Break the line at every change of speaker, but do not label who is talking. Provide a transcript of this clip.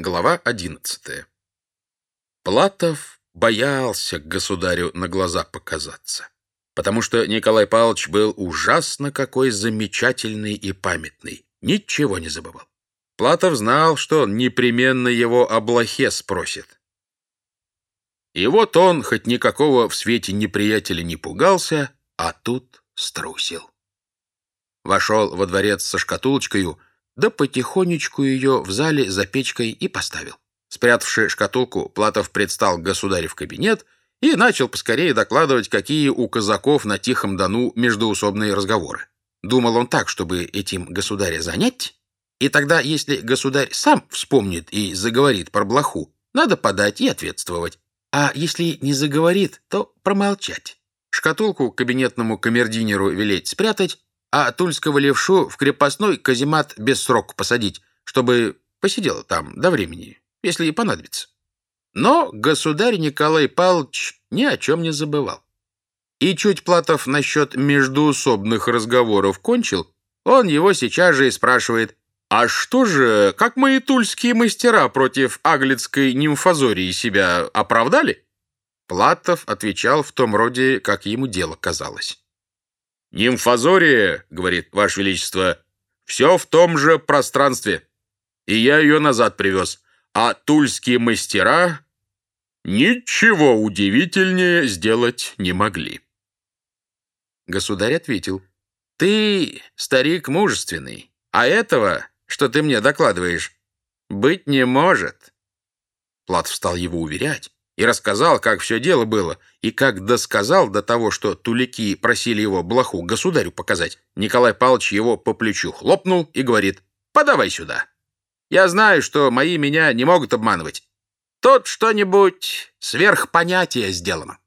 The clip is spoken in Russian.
Глава одиннадцатая. Платов боялся государю на глаза показаться, потому что Николай Павлович был ужасно какой замечательный и памятный, ничего не забывал. Платов знал, что он непременно его о блохе спросит. И вот он, хоть никакого в свете неприятеля не пугался, а тут струсил. Вошел во дворец со шкатулочкою, да потихонечку ее в зале за печкой и поставил. Спрятавши шкатулку, Платов предстал государю в кабинет и начал поскорее докладывать, какие у казаков на Тихом Дону междоусобные разговоры. Думал он так, чтобы этим государя занять, и тогда, если государь сам вспомнит и заговорит про блоху, надо подать и ответствовать. А если не заговорит, то промолчать. Шкатулку кабинетному камердинеру велеть спрятать, а тульского левшу в крепостной каземат без срока посадить, чтобы посидела там до времени, если и понадобится. Но государь Николай Павлович ни о чем не забывал. И чуть Платов насчет междуусобных разговоров кончил, он его сейчас же и спрашивает, «А что же, как мои тульские мастера против аглицкой нимфозории себя оправдали?» Платов отвечал в том роде, как ему дело казалось. «Нимфозория, — говорит Ваше Величество, — все в том же пространстве, и я ее назад привез, а тульские мастера ничего удивительнее сделать не могли». Государь ответил, «Ты, старик мужественный, а этого, что ты мне докладываешь, быть не может». Платов стал его уверять, и рассказал, как все дело было, и как досказал до того, что тулики просили его блоху государю показать. Николай Павлович его по плечу хлопнул и говорит, «Подавай сюда. Я знаю, что мои меня не могут обманывать. Тут что-нибудь сверх понятия сделано».